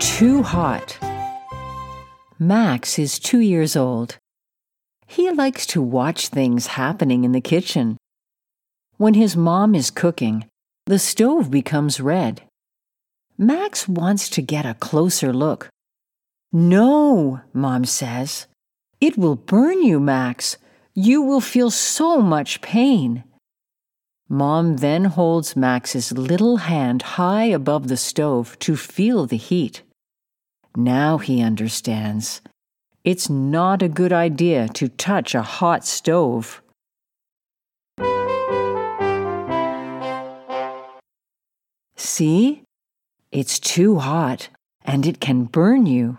too hot. Max is two years old. He likes to watch things happening in the kitchen. When his mom is cooking, the stove becomes red. Max wants to get a closer look. No, Mom says. It will burn you, Max. You will feel so much pain. Mom then holds Max's little hand high above the stove to feel the heat. Now he understands. It's not a good idea to touch a hot stove. See? It's too hot and it can burn you.